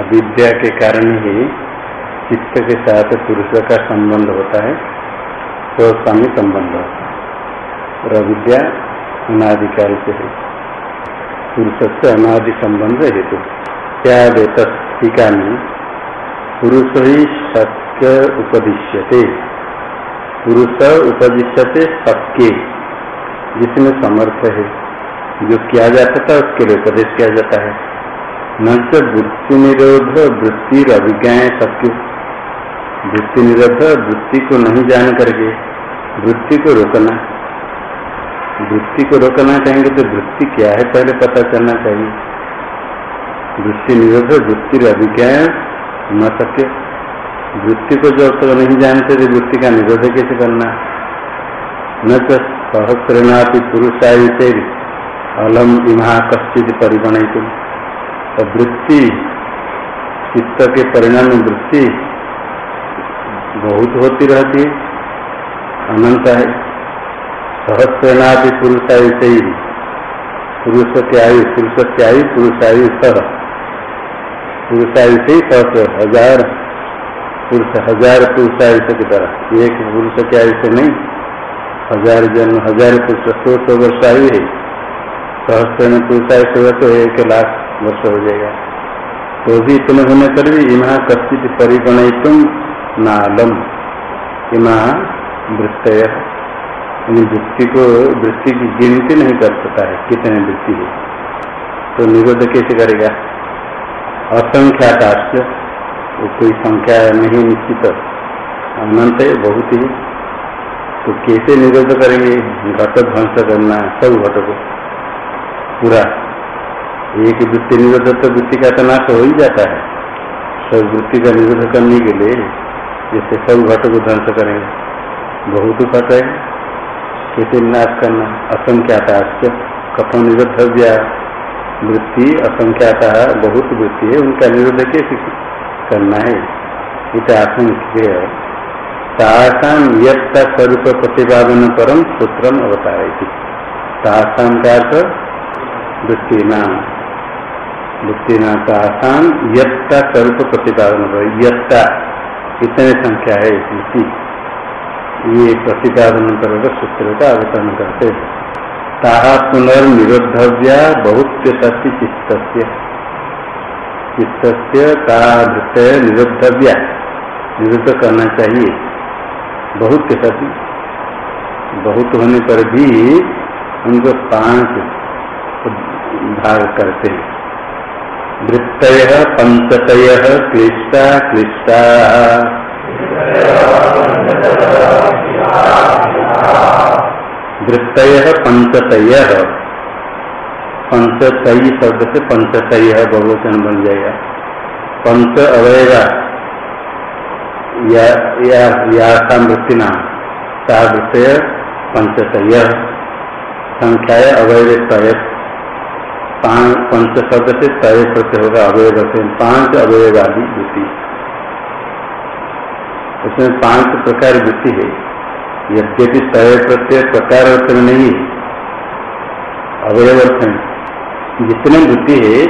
अविद्या के कारण ही चित्त के साथ पुरुष का संबंध होता है स्वस्वामी संबंध और अविद्या अनादिकाल से है। पुरुष से अनादि संबंध हेतु। क्या टीका में पुरुष ही शक्य उपदिश्यते। पुरुष उपदिश्यते शक्य जिसमें समर्थ है। जो किया जाता था उसके लिए उपदेश किया जाता है। न तो वृत्ति निरोध वृत्ति अभिज्ञा शक्य वृत्ति निरोध वृत्ति को नहीं जान करके वृत्ति को रोकना। वृत्ति को रोकना चाहेंगे तो वृत्ति क्या है पहले पता चलना चाहिए। वृत्ति निरोध वृत्ति अभिज्ञा न सके वृत्ति को जो तक नहीं जानते थे वृत्ति का निरोध कैसे करना? न तो सहस्रनापि पुरुषायुते अलम इमा कश्चित परिगणित तो वृत्ति, चित्त के परिणाम वृत्ति बहुत होती रहती है। अनंत है। सहस्रनापि पुरुषायुते पुरुष के आयु, पुरुष के आयु पुरुषायु सह पुरुषायु से ही सहस्र, हज़ार। पुरुष हज़ार पुरुषायु की तरह। एक पुरुष के आयु से नहीं। हज़ार जन्म, हज़ार पुरुष, सौ सौ वर्ष आयु है। सहस्त्र में पुरुषाय से तो एक लाख। वर्ष हो जाएगा। तो भी इतने होने पर भी इमा कथित परिगणितुम नालम। इमा वृत्त वृत्ति को, वृत्ति की गिनती नहीं कर सकता है, कितने वृत्ति है। तो निरोध कैसे करेगा? असंख्याकाश वो कोई संख्या नहीं निश्चित। अनंत है, बहुत ही। तो कैसे निरोध करेंगे? घट ध्वंस करना सब घट को। पूरा। एक वृत्ति निरोध तो वृत्ति का तो नाश हो ही जाता है। सब वृत्ति का निरोध करने के लिए जैसे सब घट को ध्वंस करेंगे। बहुत घट है। कैसे नाश करना असंख्याता कथम निरोध वृत्ति असंख्याता बहुत वृत्ति है। उनका निरोध कैसे करना है? इतना तासाम यत्ता स्वरूप प्रतिपादन परम सूत्रम अवतार तासाम का वृत्तिना वृत्तिना तासाम यत्ता स्वरूप प्रतिपादन पर यत्ता। कितने संख्या है वृत्ति ये प्रतिपादन कर सूत्र का अवतरण करते ताहा पुनर्निरोधव्या बहुत चित्त चित्त का निरुद्ध करना चाहिए। बहुत के बहुत होने पर भी उनको पाँच भाग करते हैं। वृत्त पंचतय क्लिष्टा क्लिष्टा। वृत्त पंचतय पंचतई शब्द से पंचतय बहुवचन बन जाएगा। पंच अवयवा। या या वृत्ति नाम सा वृत्तय पंचतय संख्या तय पंच शब्द से तय प्रत्यय होगा अवैध से, पाँच अवयवादी वृत्ति। उसमें पाँच प्रकार वृत्ति है। यद्यपि तय प्रत्यय प्रकार अर्थ में नहीं अवयव अर्थ में जितने वृत्ति है,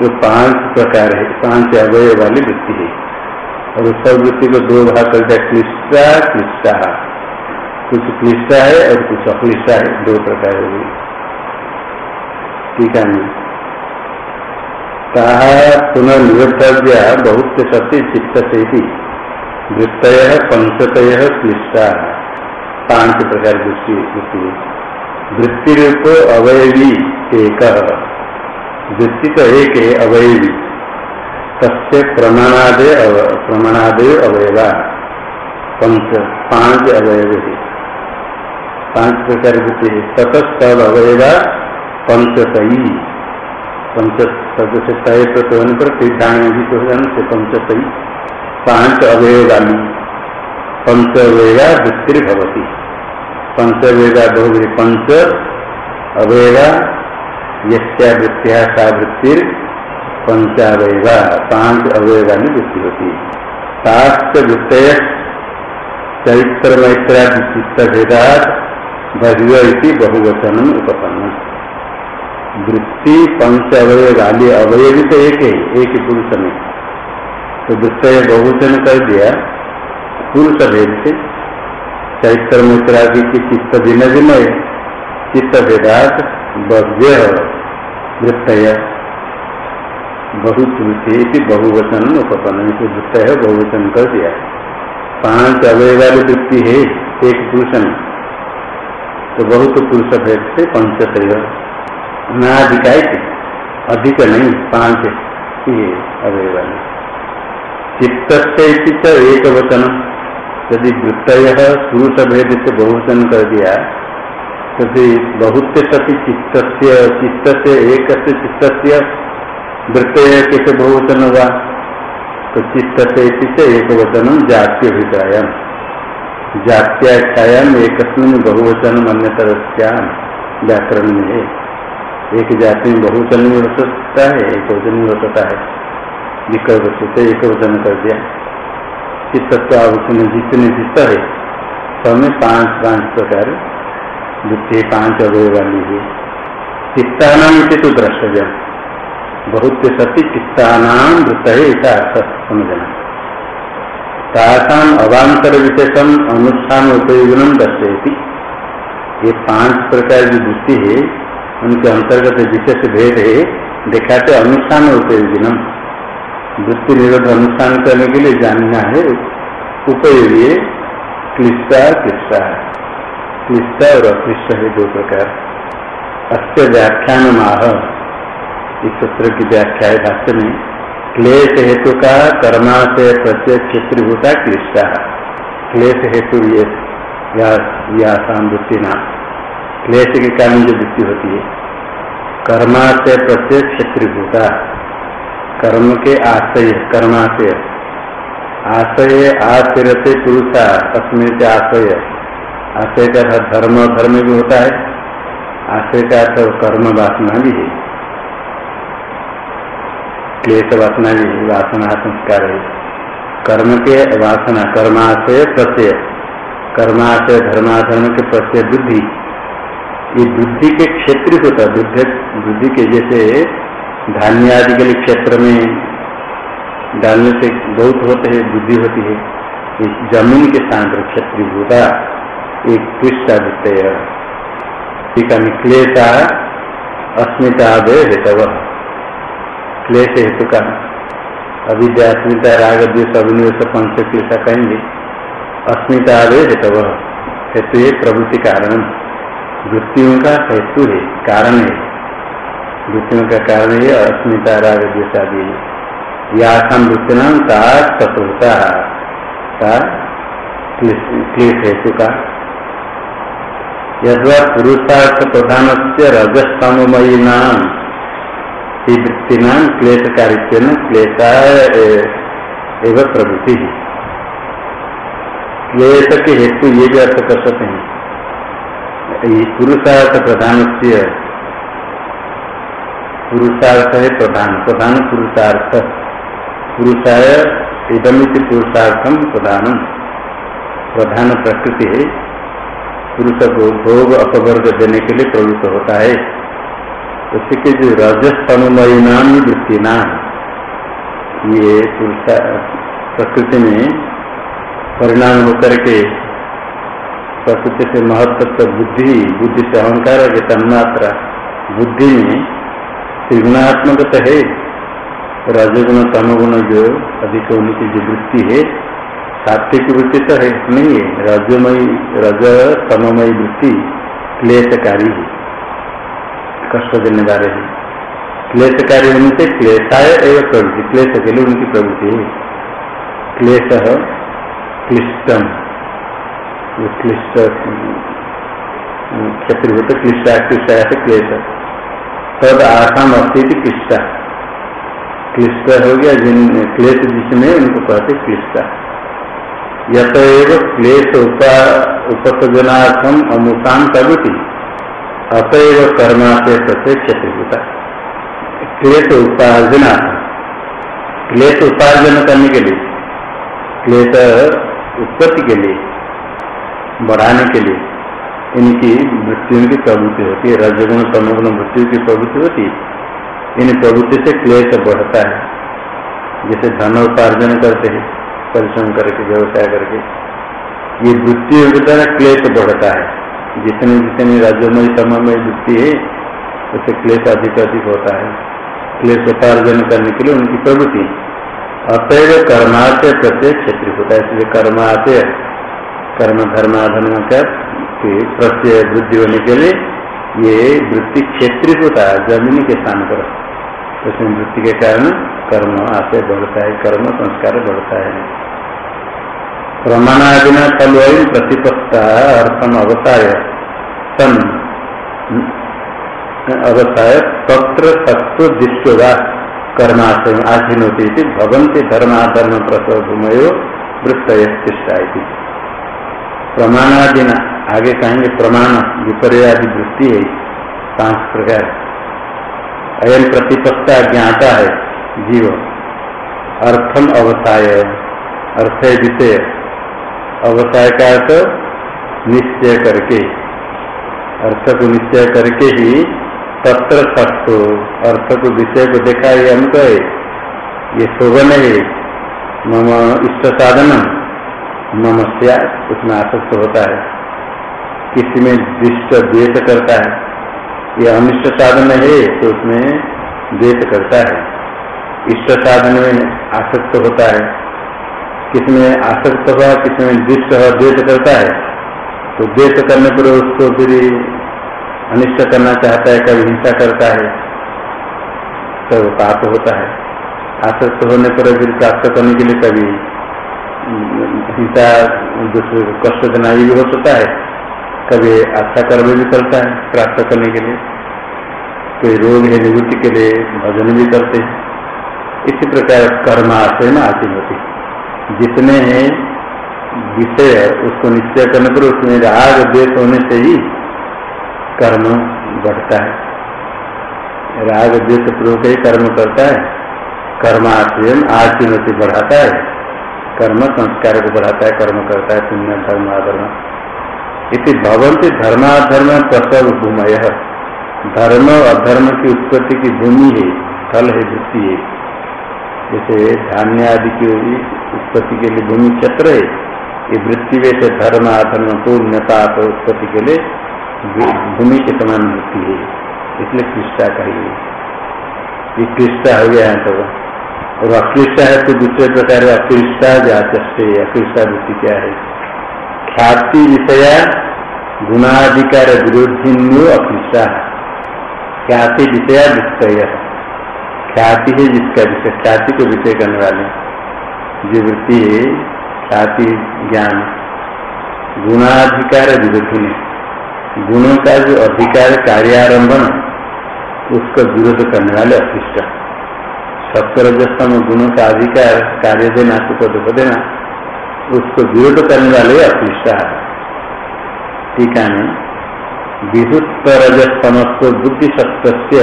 वो पाँच प्रकार है, पाँच अवयव वाली वृत्ति है। और उस सब वृत्ति को दो भाग करते हैं क्लिष्टा क्लिष्टा। कुछ क्लिष्टा है और कुछ अक्लिष्टा है, दो प्रकार होगी ठीक है। कहा बहुत सत्य चित्त से ही वृत्त पंचतय क्लिष्टा। पाँच प्रकार वृत्ति वृत्ति वृत्ति। रूप अवयवी एक। वृत्ति तो एक है, अवयवी। तस्य प्रमाणादे प्रमाणादे अवयवा। पंच, पाँच अवयव पाँच प्रकार होते हैं। ततस्तद अवयवा पंचतई पंच शब्द से तय प्रत होने पर तीर्थांगित हो जाने से पंचतई पाँच अवयव वाली पंचवेगा वृत्तिर्भवती पंचवेगा बहुवी पंच अवयवा यस्या वृत्तिया सा वृत्तिर पंचावयवा पाँच अवयवानी वृत्ति होती। वृत्त चरित्र मैत्रादि चित्त भेदात भगव बहुवचन उपपन्न वृत्ति, पंच अवय वाली अवय भी तो एक है, एक ही पुरुष में। तो वृत्त बहुवचन कर दिया, पुरुष भेद से चैत्र मित्रादि की चित्त भिन्न भिन्न है। चित्त भेदात भव्य वृत्त बहुत बहुवचन उपपन्न वृत्त है, बहुवचन कर दिया। पाँच अवय वाली वृत्ति है, एक पुरुष में। तो बहुत पुरुष भेद से पंचतय नाधिकाय अधिक नहीं, पाँच ही। अवय वाले। चित्त से एक वचन यदि वृत्त पुरुष भेद से बहुवचन कर दिया तो बहुत सती चित्त चित्त से एक से चित्त वृत्त कैसे बहुवचन हुआ। तो चित्त से एक वचन जातीय अभिप्राय जात्याख्यायाम एक बहुवचन अन्यतर व्याकरण में है। एक जाति में बहुवचन में हो सकता है, एक वचन में हो सकता है। विकल्प से एक वचन कर दिया। चित्त उसमें जितने चित्त है सब में पाँच पाँच प्रकार द्वितीय पाँच अवय वाली है चित्तानाम तो द्रष्टव्य। बहुत सती चित्तानाम वृत्त है ऐसा अर्थ समझना। तासाम अवान्तर विशेषम अनुष्ठान उपयोगन दर्शयती। ये पाँच प्रकार की वृत्ति है उनके अंतर्गत विशेष भेद है, दिखाते अनुष्ठान उपयोगिनम वृत्ति निरोध अनुष्ठान करने के लिए जानना है, उपयोगी क्लिष्टा क्लिष्टा। क्लिष्टा और अक्लिष्ट है दो प्रकार। अस्य व्याख्यान माह इस सूत्र की व्याख्या है भाष्य में, क्लेश हेतु का कर्मा से प्रत्यय क्षेत्रीभूता क्लिष्टा। क्लेश हेतु ये, या वृत्ति ना क्लेश के कारण जो वृत्ति होती है। कर्माशय प्रत्यय क्षेत्रीभूता कर्म के आशय, कर्माशय। आशय आश्रय पुरुषा अस्मित आशय। आशय का अर्थ धर्म धर्म भी होता है। आशय का अर्थ कर्म वासना भी है। क्लेश वासना भी है, वासना संस्कार है। कर्म के वासना, कर्माशय प्रत्यय। कर्माशय, धर्माधर्म के प्रत्यय बुद्धि। ये बुद्धि के क्षेत्र होता है, बुद्धि के जैसे धान्य आदि के लिए क्षेत्र में डालने से बहुत होते हैं, बुद्धि होती है। इस ज़मीन के सांद्र क्षेत्रीय होता एक पृष्ठादित्य टीका में क्लेशा अस्मितादय हेतव क्लेश हेतु का अविद्या, अस्मिता, राग, द्वेष अभिनिवेश पंच क्लेशा कहेंगे अस्मितादय हेतव हेतु है प्रवृत्ति कारण। वृत्तियों का हेतु है, कारण है। वृत्तियों का कारण है, अस्मिता राग द्वेष आदि यासम वृत्ति नाम ता तत्वता। क्लेश हेतु का। यदवा पुरुषार्थ प्रधान से रजस्तमयी नाम वृत्ति नाम क्लेश कार्य क्लेशा एवं प्रवृत्ति। क्लेश के हेतु ये भी अर्थ कर सकते हैं। पुरुषार्थ प्रधान पुरुषार्थ है प्रधान प्रधान पुरुषार्थ। पुरुषाय इदमित पुरुषार्थम प्रधानम। प्रधान प्रकृति है। पुरुष को भोग अपवर्ग देने के लिए प्रवृत्त होता है। उसी के जो रजस्तनुमयी नाम वृत्ति नाम ये पुरुष प्रकृति में परिणाम होकर के प्रकृति से महत्व बुद्धि बुद्धि से अहंकार के तन्मात्रा। बुद्धि में त्रिगुणात्मक तो है। रजगुण तमगुण जो अधिक होने की जो वृत्ति है, सात्विक वृत्ति तो है, नहीं है। रजमयी, रज तममयी वृत्ति क्लेशकारी है। कष्ट देने वाले है क्लेशकारी होने से क्लेशाय एवं प्रवृत्ति, क्लेश के लिए उनकी प्रवृत्ति है। क्लेश क्लिष्टम। क्लिष्ट क्षत्रिभूत क्लिष्टा क्लिष्टा से क्लेश तद आसाम अस्थिति क्लिष्टा क्लिष्ट हो गया जिन, क्लेश जिसमें उनको कहते क्लिष्टा यतएव क्लेश उपसर्जनार्थम अमुतान प्रवृत्ति अतएव कर्मा से प्रत्यक्ष होता क्लेश उपार्जनार्थम क्लेश उपार्जन करने के लिए। क्लेश उत्पत्ति के लिए। बढ़ाने के लिए। इनकी मृत्यु की प्रवृत्ति होती है। रजगुण तमगुण मृत्यु की प्रवृत्ति होती है। इन प्रवृत्ति से क्लेश बढ़ता है। जैसे धन उपार्जन करते हैं, परिश्रम करके, व्यवसाय करके। ये वृत्ति के द्वारा क्लेश बढ़ता है। जितनी जितनी राज्यमय समय वृत्ति है, उससे क्लेश अधिक अधिक होता है। क्लेश उपार्जन करने के लिए उनकी प्रवृत्ति। अतएव कर्माशय प्रत्येक क्षेत्र होता है। इसलिए कर्माशय कर्म, धर्माधर्म का प्रत्यय वृद्धि होने के लिए ये वृत्ति क्षेत्रीय होता है ज़मीन के स्थान पर। उसमें वृत्ति के कारण कर्म आशय बढ़ता है, कर्म संस्कार बढ़ता है। प्रमाणादिना तलवयी प्रतिपत्ता अर्थम अवसाय सन अवसाय, तत्र तत्व दृष्टवा कर्माशय आधीन होती थी भवंती धर्माधर्म प्रसव भूमयो वृत्त प्रमाणादि आगे कहेंगे प्रमाण, विपर्यादि वृत्ति है। पाँच प्रकार। अयम प्रतिपत्ता ज्ञाता है, जीव। अर्थम अवसाय। अर्थ है विषय। अवसाय का अर्थ निश्चय करके। अर्थ को निश्चय करके ही तत्र सत्व अर्थ को विषय को देखा ये अंत है। ये शोभन है। मम इष्ट साधन नमस्या, उसमें आसक्त होता है। किसी में दृष्ट द्वेष करता है। ये अनिष्ट साधन है तो उसमें द्वेष करता है। इष्ट साधन में आसक्त होता है। किसमें आसक्त हुआ किसमें दृष्ट द्वेष करता है। तो द्वेष करने पर उसको फिर अनिष्ट करना चाहता है, कभी हिंसा करता है तो पाप होता है। आसक्त होने पर फिर प्राप्त करने के लिए कभी हिंसा दूसरे को कष्ट देना भी हो सकता है। कभी अच्छा कर्म भी करता है प्राप्त करने के लिए। कोई रोग है निवृत्ति के लिए भजन भी करते हैं। इसी प्रकार कर्म आशय में आती होती जितने हैं, विषय उसको निश्चय करने पर उसमें राग द्वेष होने से ही कर्म बढ़ता है। राग द्वेष प्रयोग ही कर्म करता है। कर्माशय आचीनति बढ़ाता है। कर्म संस्कार को बढ़ाता है, कर्म करता है, पुण्य, धर्म अधर्म इति भवंती धर्माधर्म प्रसव भूमय धर्म अधर्म की उत्पत्ति की भूमि है, स्थल है, वृत्ति है। जैसे धान्य आदि की उत्पत्ति के लिए भूमि क्षेत्र है, ये वृत्ति वैसे धर्म अधर्म पूर्णता उत्पत्ति के लिए भूमि के समान वृत्ति है। इसलिए कृष्णा कहिए ये कृष्णा हो गया है तो और अकृष्टा है तो दूसरे प्रकार अकृष्टा जाचस्ते अकृष्टा वृत्ति क्या है? ख्याति विषया गुणाधिकार विरोधी विरोधिन्यो अकृष्टा। ख्याति विषया विषय। ख्याति है जिसका विषय। ख्याति को विषय करने वाले। जो वृत्ति है, ख्याति ज्ञान। गुणाधिकार विरोधी गुणों का जो अधिकार कार्यारंभन, उसका विरोध करने वाले अकृष्ट। सत्वरजस्तम गुणों का अधिकार कार्य देना सुख दुख देना, उसको विरोध करने वाले अक्लिष्टा टीका में विद्युत रजस्तमस्व बुद्धि सत्व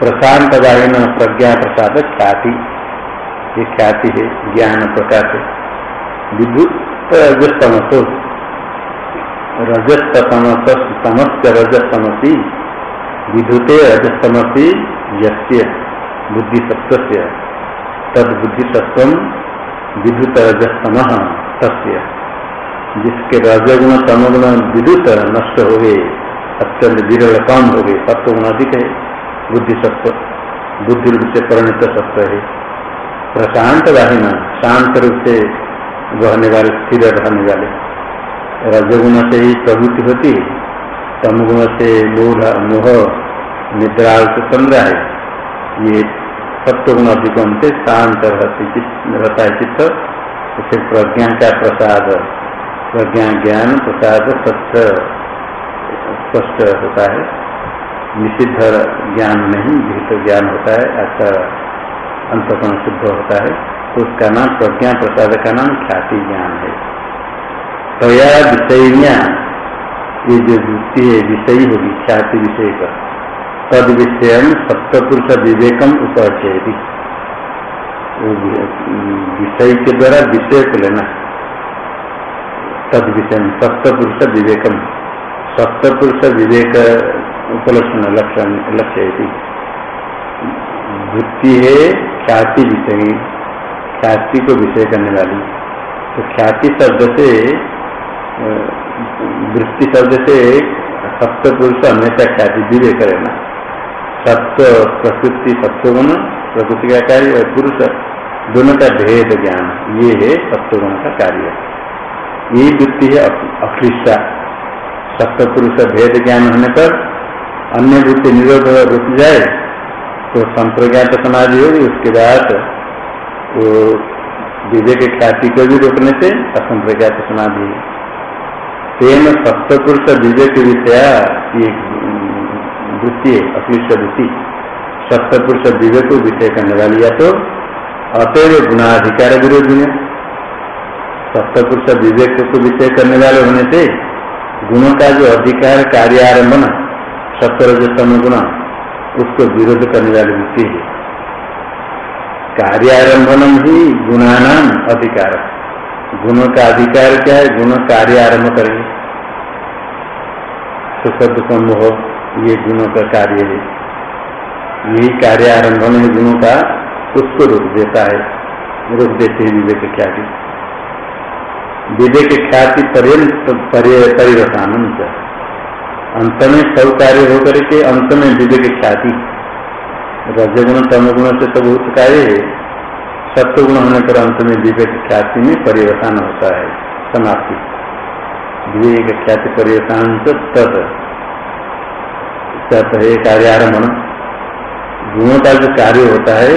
प्रशांत वायन प्रज्ञा प्रसाद ख्याति। ये ख्याति है, ज्ञान प्रकाश विद्युत रजस्तमसो रजस्तमस समस्त रजस्तमसी विद्युते रजस्तमसी यस्य। बुद्धि सत्व से तद बुद्धि विद्युत रजस्तम तस्य। जिसके रजगुण, तमगुण विद्युत नष्ट हो गए अत्यंत विरल कम हो गए सत्वगुण अधिक है बुद्धि सत्व बुद्धि रूप से परिणत सत्व है। प्रशांत वाहिना, शांत रूप से बहने वाले, स्थिर रहने वाले। रजगुण से ही प्रवृत्ति होती है, तमगुण से मूढ़ मोह, निद्रा चंद्रा है। ये सत्वगुण अधिकम से शांत रहता है चित्त। उसे प्रज्ञा का प्रसाद? प्रज्ञा ज्ञान, प्रसाद स्वच्छ स्पष्ट होता है। निषिद्ध ज्ञान नहीं विहित ज्ञान होता है अच्छा अंतकरण शुद्ध होता है। तो उसका नाम प्रज्ञा प्रसाद का नाम ख्याति ज्ञान है। तया विषयिया ये जो वृत्ति है विषयी होगी, ख्याति विषय का। तद विषय सप्तपुरुष विवेकम उपचयती। विषय के द्वारा विषय को लेना तद विषय सप्तपुरुष विवेकम सप्तपुरुष विवेक उपलक्षण लक्षण लक्ष्य वृत्ति है ख्याति विषय ख्याति को विषय करने वाली तो ख्याति शब्द से वृत्ति शब्द से सप्तपुरुष हमेशा ख्याति विवेक रहना सत्व, प्रकृति, सत्वगुण, प्रकृति का कार्य और पुरुष दोनों का भेद ज्ञान। ये है सत्वगुण का कार्य। ये वृत्ति है अक्लिष्टा सप्तपुरुष भेद ज्ञान होने पर अन्य वृत्ति निरोध रुक जाए तो संप्रज्ञात समाधि होगी। उसके बाद वो विवेक ख्याति को भी रोकने से असंप्रज्ञात समाधि तेन सप्तपुरुष विवेक विषया है अक्लिष्ट वृत्ति सप्तपुरुष विवेक को विषय करने वाली या तो अतएव गुणाधिकार विरोधी है। सप्तपुरुष विवेक को विषय करने वाले होने से गुणों का जो अधिकार कार्य आरम्भन सत्वरजतम गुण उसको विरोध करने वाली वृत्ति है। कार्यारंभनम ही गुणानाम अधिकार। गुणों का अधिकार क्या है? गुण कार्य आरंभ करेंगे। सुख दुख मोह ये गुणों का कार्य है। यही कार्य आरंभ में गुणों का उसको रोक देता है। रोक देते हैं विवेक ख्याति। विवेक ख्याति परिवर्तन अंत में सब कार्य होकर के अंत में विवेक ख्याति। रजगुण, तमगुण से तो बहुत कार्य है। सत्वगुण होने पर अंत में विवेक ख्याति में परिवर्तन होता है। समाप्ति। विवेक ख्याति परिवर्तन तत् तत् है कार्यारम्भ गुणों का जो कार्य होता है,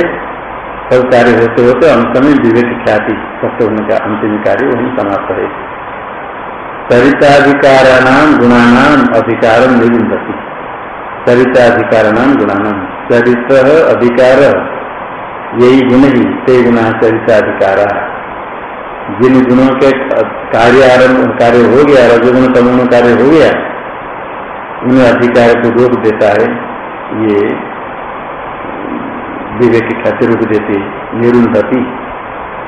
सब कार्य होते होते अंत में विवेक ख्याति सत्य का अंतिम कार्य वही समाप्त है। चरिताधिकार नाम गुणानाम अधिकार निरुंधति चरिताधिकार नाम गुणानाम चरित्र अधिकार। यही गुण ही, ते गुणा चरिताधिकार। जिन गुणों के कार्य आरंभ, कार्य हो गया, रजगुण तमुण कार्य हो गया उन्हें अधिकार को रोक देता है, ये विवेक ख्याति रूप देते निरुंधति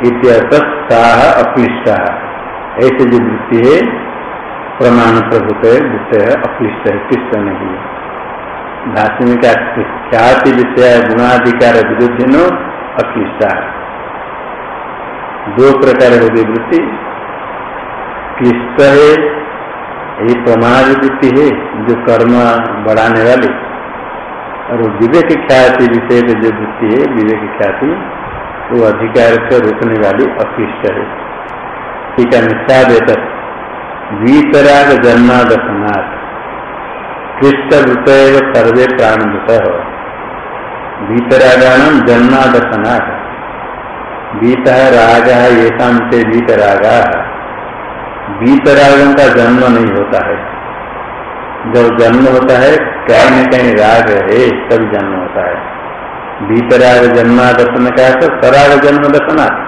इत्यर्थाह अक्लिष्टा ऐसे जो वृत्ति है प्रमाण प्रभुत है, वृत्त है अक्लिष्ट है क्लिष्ट नहीं है। भाष्य में क्या ख्याति विषय गुणाधिकार विरुद्ध नो अक्लिष्टा दो प्रकार हो गई वृत्ति। क्लिष्ट है ये प्रमाण वृत्ति है जो कर्म बढ़ाने वाली। और विवेक ख्याति विषय में जो वृत्ति है, विवेक ख्याति, वो अधिकार से रोकने वाली अकृष्ट है। ठीक है निष्ठादेत वीतराग जन्मादर्शनाथ कृष्ट वृत सर्वे प्राणभूत वीतरागान जन्मादर्शनाथ बीता राग ये से वीतरागा वीतरागों का जन्म नहीं होता है। जब जन्म होता है, कहीं न कहीं राग है, तब जन्म होता है। भीतराग जन्मादर्शन का तो सराग जन्म दर्शना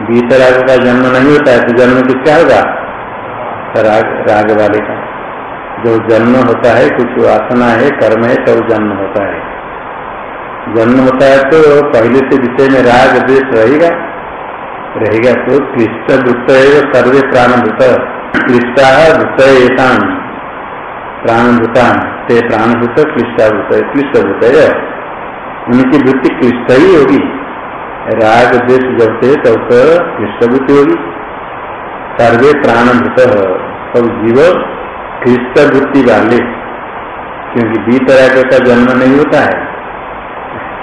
भीतराग का जन्म नहीं होता है तो जन्म किसका होगा? सराग, राग वाले का। जो जन्म होता है, कुछ वासना है, कर्म है, तब जन्म होता है। जन्म होता है तो पहले से विषय में राग देश रहेगा। रहेगा तो क्लिष्ट वृत्त सर्वे प्राणभूत क्लिष्टा वृत्त प्राणभूतान। ते प्राणभूत क्लिष्टभूत है उनकी वृत्ति क्लिष्ट ही होगी। राग देश जब से तब तो क्लिष्टभूति होगी। सर्वे प्राणभूत। सब जीव क्लिष्ट वृत्ति वाले। क्योंकि बीतराग का जन्म नहीं होता है।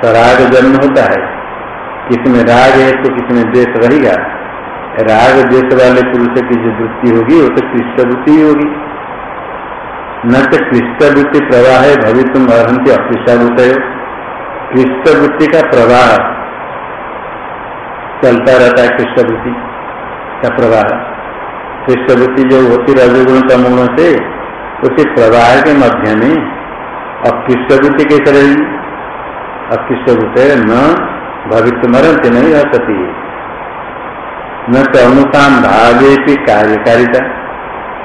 सराग जन्म होता है। किसमें राग है तो किसमें देश रहेगा? राग देश वाले पुरुष की जो वृत्ति होगी, वो तो क्लिष्ट वृत्ति ही होगी। न तो कृष्णवृत्ति प्रवाह है भविष्य अर्हंती अकृष्टावृत है। कृष्णवृत्ति का प्रवाह चलता रहता है कृष्णवृत्ति का प्रवाह। कृष्णवृत्ति जो होती रजगुण तमुण से, उसी प्रवाह के मध्य में अकृष्टवृत्ति कैसे रहेगी? अकृष्टवृत्ति न भविष्य मरंती नहीं रह सकती है न तो अनुसाम भावे की कार्यकारिता।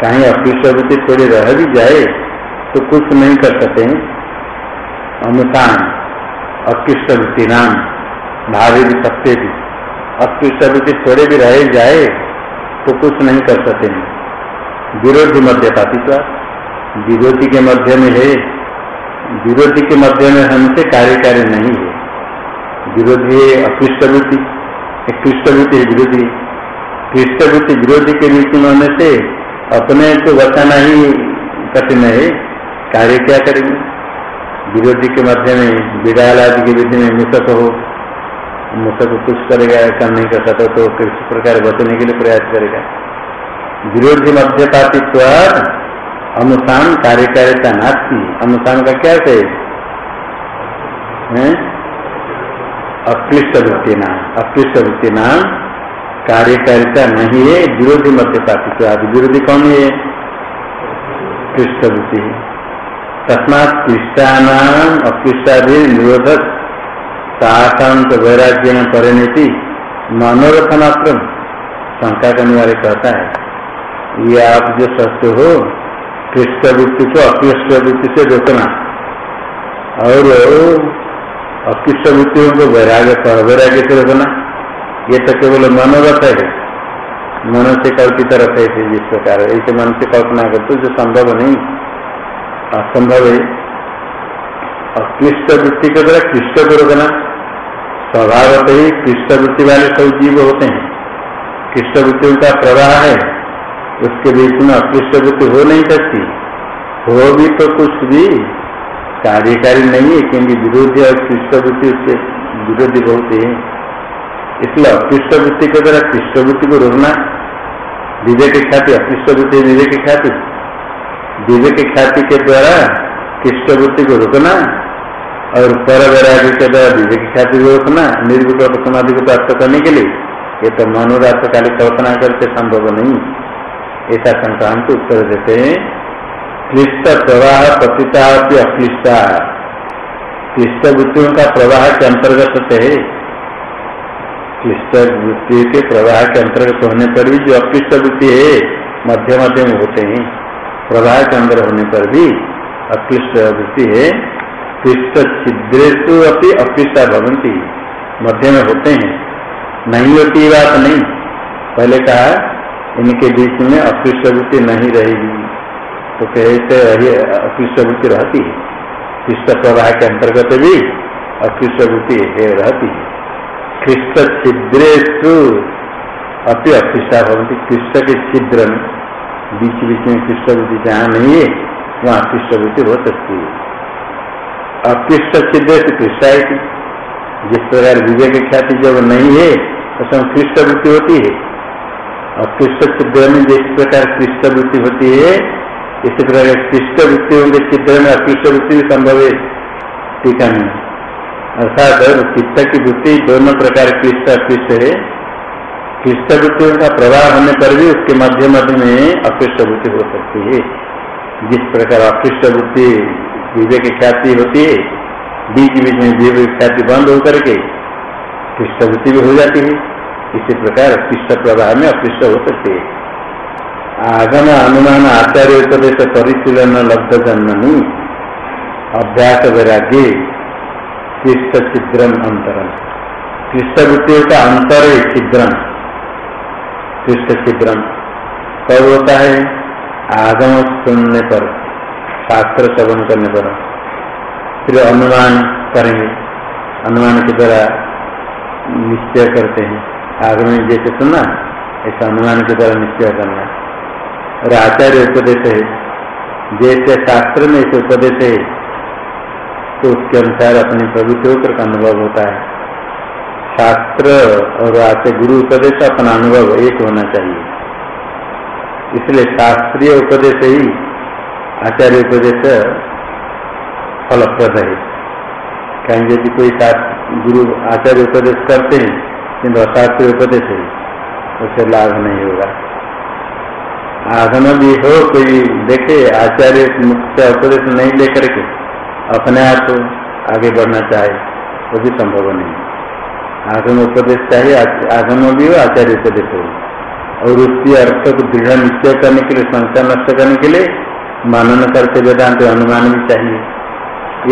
कहीं अकृष्टवृत्ति थोड़ी रह भी जाए तो कुछ नहीं कर सकते हैं। अनुसान अकृष्टवृत्ति नाम भावी भी सकते भी। अकृष्टवृत्ति थोड़े भी रह जाए तो कुछ नहीं कर सकते हैं। विरोधी मध्य मध्यपाती विरोधी के मध्य में है। विरोधी के मध्य में हमसे कार्यकारी नहीं है। विरोधी है अकृष्ट वृत्ति कृष्ट वृत्ति है, विरोधी। कृष्ट वृत्ति विरोधी के बीच में होने से अपने को बचाना ही कठिन है। कार्य क्या करेंगे? विरोधी के मध्य में बिड़ाल आदि के विधि में मूसक हो। मूसक कुछ करेगा ऐसा नहीं कर सकता तो किस प्रकार बचने के लिए प्रयास करेगा। विरोधी मध्यपातित्व अनुष्ठान कार्यकारिता नास्ती। अनुष्ठान का क्या है? अक्लिष्ट वृत्ति नाम अक्लिष्ट वृत्ति नाम कार्यकारिता नहीं है, विरोधी मध्यपातित्व आदि विरोधी कौन है? क्लिष्ट वृत्ति तस्मात क्लिष्टानाम अक्लिष्टादि निरोधक साकांत वैराग्य परिणति। मनोरथ मात्र शंका करने वाले कहता है, ये आप जो सत्य हो कृष्ण वृत्ति को अकृष्ट वृत्ति से रोकना। और अकृष्ट वृत्तियों को वैराग्य वैराग्य से रोकना ये तो केवल मनोरथ है। मन से कल्पित रथ है जिस प्रकार। ऐसे मन से कल्पना करते जो संभव नहीं। असंभव है। अकृष्ट वृत्ति के द्वारा कृष्ण को रोकना स्वभावत ही कृष्ण वृत्ति वाले सब जीव होते हैं। कृष्ण वृत्तियों का प्रवाह है। उसके बीच में अकृष्ट वृत्ति हो नहीं सकती। हो भी तो कुछ भी। कार्यकारी नहीं है, क्योंकि विरोधी और बुद्धि उससे विरोधी बहुत है। इसलिए अकृष्ट वृत्ति के द्वारा कृष्ण वृत्ति को रोकना, विवेक ख्याति अकृष्ट वृत्ति विवेक ख्याति विवेक ख्याति के द्वारा कृष्ण वृत्ति को रोकना और पर वैराग्य के द्वारा विवेक ख्याति को रोकना, निर्विकल्प समाधि को प्राप्त करने के लिए, ये तो मनोराष्ट्र काली कल्पना करके संभव नहीं। ऐसा संक्रांत उत्तर देते हैं। क्लिष्ट प्रवाह पतिता अक्लिष्टा क्लिष्ट वृत्तियों का प्रवाह के अंतर्गत है। क्लिष्ट वृत्ति के प्रवाह के अंतर्गत होने पर भी जो अक्लिष्ट वृत्ति है मध्य मध्य में होते हैं। प्रवाह के अंदर होने पर भी अक्लिष्ट वृत्ति है। क्लिष्ट छिद्रेशु अपनी अक्लिष्टा भवंती मध्य में होते हैं। नहीं होती बात नहीं पहले कहा, इनके बीच में अकृष्ट वृत्ति नहीं रहेगी। तो कैसे अकृष्ट वृत्ति रहती है। कृष्ण प्रवाह के अंतर्गत भी अकृष्ट वृत्ति रहती है। कृष्ण छिद्रेशु अति अकृष्टा भवती कृष्ण के छिद्र में बीच बीच में कृष्ण वृत्ति जहाँ नहीं है, वहाँ कृष्ण वृत्ति हो सकती है। अकृष्ट छिद्र से कृष्णा जिस प्रकार विवेक ख्याति जब नहीं है तो सब कृष्ण वृत्ति होती है। अकृष्ट छिद्र में जिस प्रकार कृष्ण वृत्ति होती है इसी प्रकार कृष्ण वृत्ति होंगे, छिद्र में अकृष्ट वृत्ति भी संभव है। टीका में अर्थात चित्त की वृत्ति दोनों प्रकार कृष्ण अकृष्ट है। कृष्ण वृत्तियों का प्रवाह होने पर भी उसके मध्य मध्य में अकृष्ट वृत्ति हो सकती है। जिस प्रकार अकृष्ट वृत्ति विवेक ख्याति होती है, बीच बीच में विवेक ख्याति बंद होकर के कृष्ण वृत्ति भी हो जाती है। इसी प्रकार कृष्ण प्रवाह में अकृष्ट हो सकते आगम अनुमान आचार्य उपदेश परिशीलन लब्ध जन्मनी। अभ्यास वैराग्य कृष्ण छिद्रम अंतरम कृष्ण वृत्तियों का अंतर है छिद्रम। कृष्ण छिद्रम कब होता है आगम सुनने पर, शास्त्र श्रवण करने पर। फिर अनुमान करेंगे। अनुमान के द्वारा निश्चय करते हैं। आग में जैसे सुनना ऐसा अनुमान के द्वारा निश्चय करना और आचार्य उपदेश है। जैसे शास्त्र में इसे उपदेश है तो उसके अनुसार अपने प्रवृत्ति होकर का अनुभव होता है। शास्त्र और आचार्य गुरु उपदेश अपना अनुभव एक होना चाहिए। इसलिए शास्त्रीय उपदेश ही आचार्य उपदेश फलप्रद है। कहीं यदि कोई गुरु आचार्य उपदेश करते हैं किन्तु अशास्त्रीय उपदेश है, उसे लाभ नहीं होगा। आगम भी हो कोई देखे, आचार्य मुख्य उपदेश नहीं लेकर के अपने आप तो आगे बढ़ना चाहे, वो भी संभव नहीं। आगम उपदेश चाहिए आगम भी हो, आचार्य उपदेश हो। और उसकी अर्थ को दृढ़ निश्चय करने के लिए संख्या नष्ट करने के लिए मनन करते वेदांत अनुमान भी चाहिए।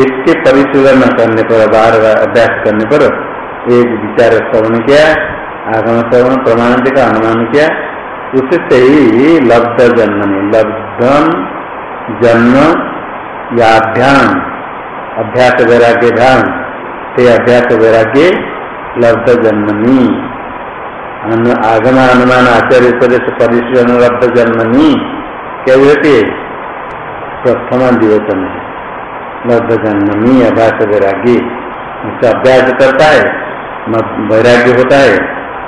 इसके परिशीलन करने पर बार बार अभ्यास करने पर एक विचार श्रवण किया आगम श्रवण प्रमाण का अनुमान किया उससे ही लब्ध जन्म लब्धम जन्म याभ्याम अभ्यास वैराग्य ध्यान, ते अभ्यास वैराग्य लब्ध जन्मनी। आगम अनुमान आचार्य उपदेश परिश्रम लब्ध जन्मनी। क्या है प्रथम दिवचन है लब्ध जन्मनी, अभ्यास वैराग्य। उसका अभ्यास करता है वैराग्य होता है।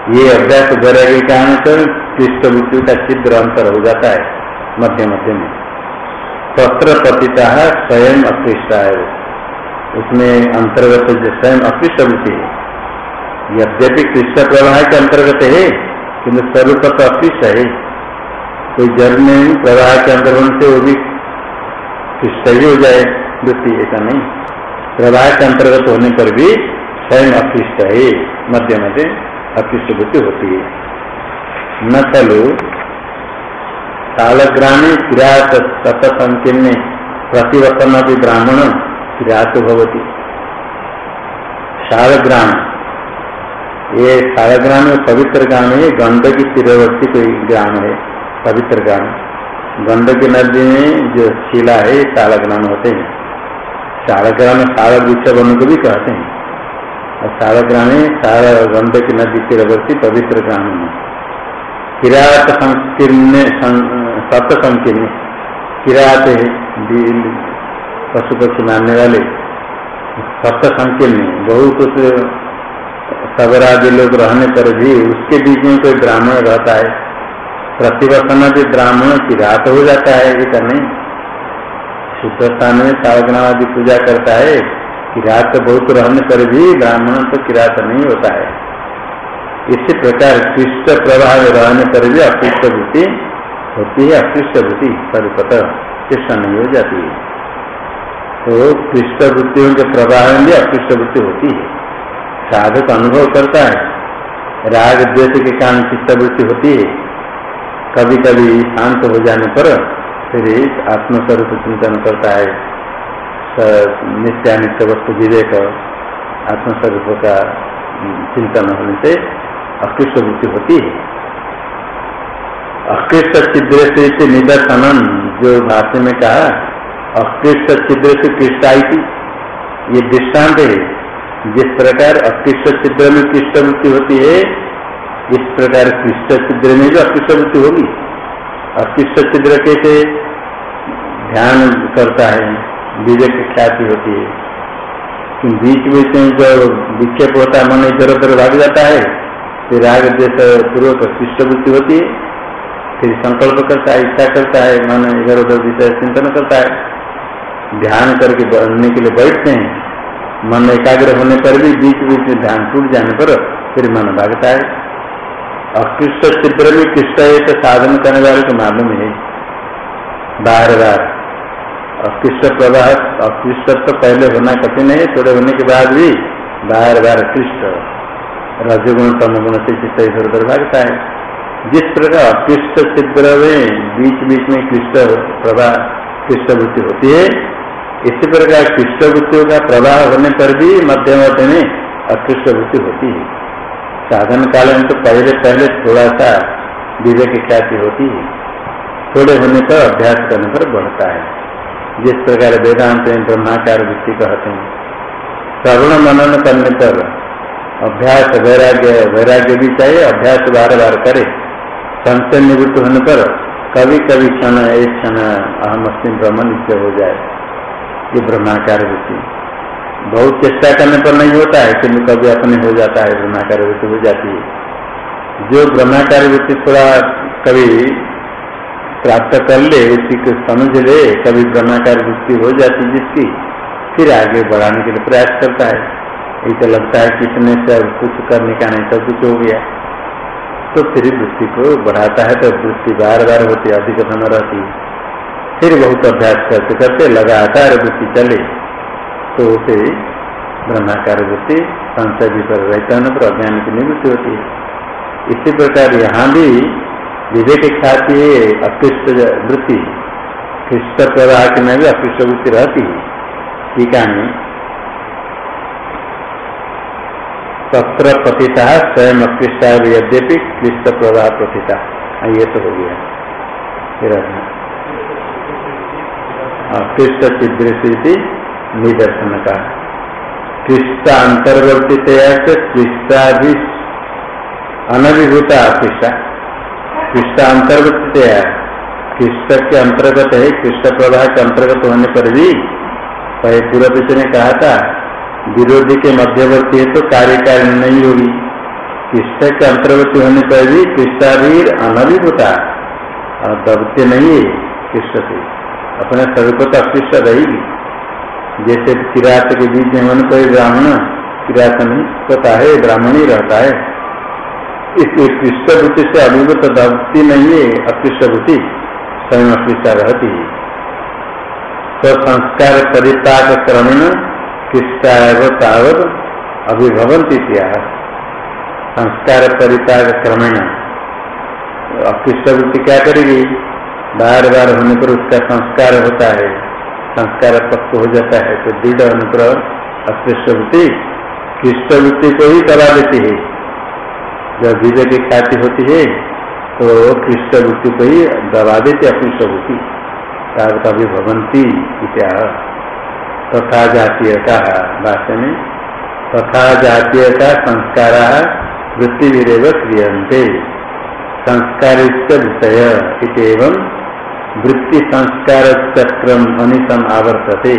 ये अभ्यास वैराग्य के कारण पर कृष्ण मृत्यु का छिद्र अंतर हो जाता है, मध्य मध्य में। तत्र पतिता है स्वयं अकृष्ट है। उसमें अंतर्गत जो स्वयं अकृष्ट वृत्ति है। यद्यपि कृष्ण प्रवाह के अंतर्गत है किन्तु स्वरूप तो अकृष्ट है। कोई जल में प्रवाह के अंतर्गत से वो भी कृष्ण ही हो जाए, वृत्ति ऐसा नहीं। प्रवाह के अंतर्गत होने पर भी स्वयं अकृष्ट है, मध्य मध्य। वृत्ति होती है। न चलो कालग्रामे किरात तत्संकीर्णे प्रतिवर्तन अभी ब्राह्मण किरात भवती। शालग्राम, ये शालग्राम पवित्र ग्राम है गंडकी तीरवर्ती कोई ग्राम है पवित्र ग्राम गंडकी नदी में जो शिला है, शालग्राम होते हैं। शालग्राम शाल वृक्ष वन को भी कहते हैं। शालग्राम शाल गंडकी नदी तीरवर्ती पवित्र ग्राम में किरात संकीर्ण सप्त संकीर्ण। किरात पशु पक्षी मानने वाले। सप्त संकीर्ण। बहुत उस सबरादि लोग रहने पर भी उसके बीच में कोई ब्राह्मण रहता है। प्रतिवर्षन भी ब्राह्मण किरात हो जाता है ऐसा नहीं। शुद्ध स्थान में सावग्राम आदि पूजा करता है। किरात बहुत रहने पर भी ब्राह्मण तो किरात नहीं होता है। इसी प्रकार कृष्ण प्रवाह में रहने पर भी अकृष्ट वृत्ति होती है अकृष्ट वृत्ति स्वरूपत कृष्ण नहीं हो जाती है। तो कृष्ण वृत्तियों के प्रवाह में भी अकृष्ट वृत्ति होती है। साधक अनुभव करता है, राग द्वेष के कारण चित्तवृत्ति होती है। कभी कभी शांत हो जाने पर फिर आत्मस्वरूप चिंतन करता है। नित्यानित्य वस्तु विवेक आत्मस्वरूप का चिंतन होने से अकृष्ट वृत्ति होती है। अकृष्ट छिद्र से निदर्शनम, जो भाष्य में कहा अकृष्ट छिद्र से कृष्टाई थी ये दृष्टांत है। जिस प्रकार अकृष्ट छिद्र में कृष्ण वृत्ति होती है, इस प्रकार कृष्ट छिद्र में भी अकृष्ट वृत्ति होगी। अकृष्ट छिद्र कैसे ध्यान करता है? विवेक ख्याति होती है। बीच बीच में जो विक्षेप होता है, मन इधर उधर भाग जाता है फिर राग देश पूर्वक कृष्ण वृत्ति होती है। फिर संकल्प करता है, इच्छा करता है, मन इधर उधर विषय चिंतन करता है। ध्यान करके बनने के लिए बैठते हैं। मन एकाग्र होने पर भी बीच बीच में ध्यान टूट जाने पर फिर मन भागता है। अकृष्ट चित्र में कृष्ण एक साधन करने वाले को मालूम है। बार बार अकृष्ट प्रवाह अकृष्ट तो पहले होना कठिन है, थोड़े होने के बाद भी बार बार कृष्ट रजगुण तम गुण से चित्त इधर उधर भागता है। जिस प्रकार कृष्ण छिद्र में बीच बीच में कृष्ण प्रवाह कृष्ण वृत्ति होती है, इसी प्रकार कृष्ण वृत्तियों का प्रवाह होने पर भी मध्य मध्य में अकृष्ट वृत्ति होती है। साधन काल में तो पहले पहले थोड़ा सा विवेक ख्याति होती है। थोड़े होने पर अभ्यास करने पर बढ़ता है। जिस प्रकार वेदांत में ब्रह्माकार वृत्ति कहते हैं। श्रवण मनन करने पर अभ्यास वैराग्य वैराग्य भी चाहिए, अभ्यास बार बार करे। संशय निवृत्त होने पर कभी कभी क्षण, एक क्षण अहम अस्म ब्रह्म नित्य हो जाए। ये ब्रह्माकार वृत्ति बहुत चेष्टा करने पर नहीं होता है किन्तु कभी अपने हो जाता है ब्रह्माकार वृत्ति हो जाती है। जो ब्रह्माकार वृत्ति थोड़ा कभी प्राप्त कर ले उसी को समझ ले, कभी ब्रह्माकार वृत्ति हो जाती जिसकी, फिर आगे बढ़ाने के लिए प्रयास करता है। ऐसा लगता है कि से सब कुछ करने का नहीं, सब कुछ हो गया। तो फिर वृत्ति को बढ़ाता है तो वृत्ति बार बार होती अधिक समय रहती फिर बहुत अभ्यास करते करते लगातार वृत्ति चले। तो उसे ब्रह्माकार वृत्ति भी पर रहते पर अज्ञान की निवृत्ति होती है। इसी प्रकार यहाँ भी विवेक ख्याति है अकृष्ट वृत्ति कृष्ण प्रवाह के में भी अकृष्ट वृत्ति रहती है। ठीक है तत्र पतिता स्वयं अकृष्टा यद्यपि क्लिष्ट प्रवाह पतिता। हाँ, ये तो हो गया। फिर कृष्ण निदर्शन का कृष्ण अंतर्वर्ती से कृष्णाभि अनभिभूता कृष्ण कृष्ण अंतर्वर्ती कृष्ण के अंतर्गत है कृष्ण प्रवाह के अंतर्गत होने पर भी पहले पूरा पिछले ने कहा था, विरोधी के मध्यवर्ती है तो कार्यकारी नहीं होगी। कृष्ण के अंतर्गत होने पर भी कृष्णावीर अनभिभूता। और दबते नहीं है कृष्ण से। अपने स्वरूप तो अकृष्ट रहेगी। जैसे किरात के बीच में होने पर ब्राह्मण, किरात नहीं होता है, ब्राह्मण ही रहता है। कृष्ण से अभिभूत दबती नहीं है बुद्धि स्वयं अकृष्ट रहती है तो संस्कार परिताप क्रमेण कृष्णाव तावत अभिभवंती संस्कार परिताग क्रमेण। अकृष्ट वृत्ति क्या करेगी? बार बार होने पर उसका संस्कार होता है। संस्कार पक्व हो जाता है तो दृढ़ होने पर अकृष्ट वृत्ति कृष्ण वृत्ति को ही करा देती है? जब विजय की ख्याति होती है तो कृष्ण वृत्ति को ही दबा देती अकृष्ट वृत्ति कभी भवंती इत्यादि तथा जातीय का भाष्य में, तथा जातीय का संस्कार वृत्ति विरेव क्रियंते संस्कार विषय एवं वृत्ति संस्कार चक्रम अनिशम आवर्तते।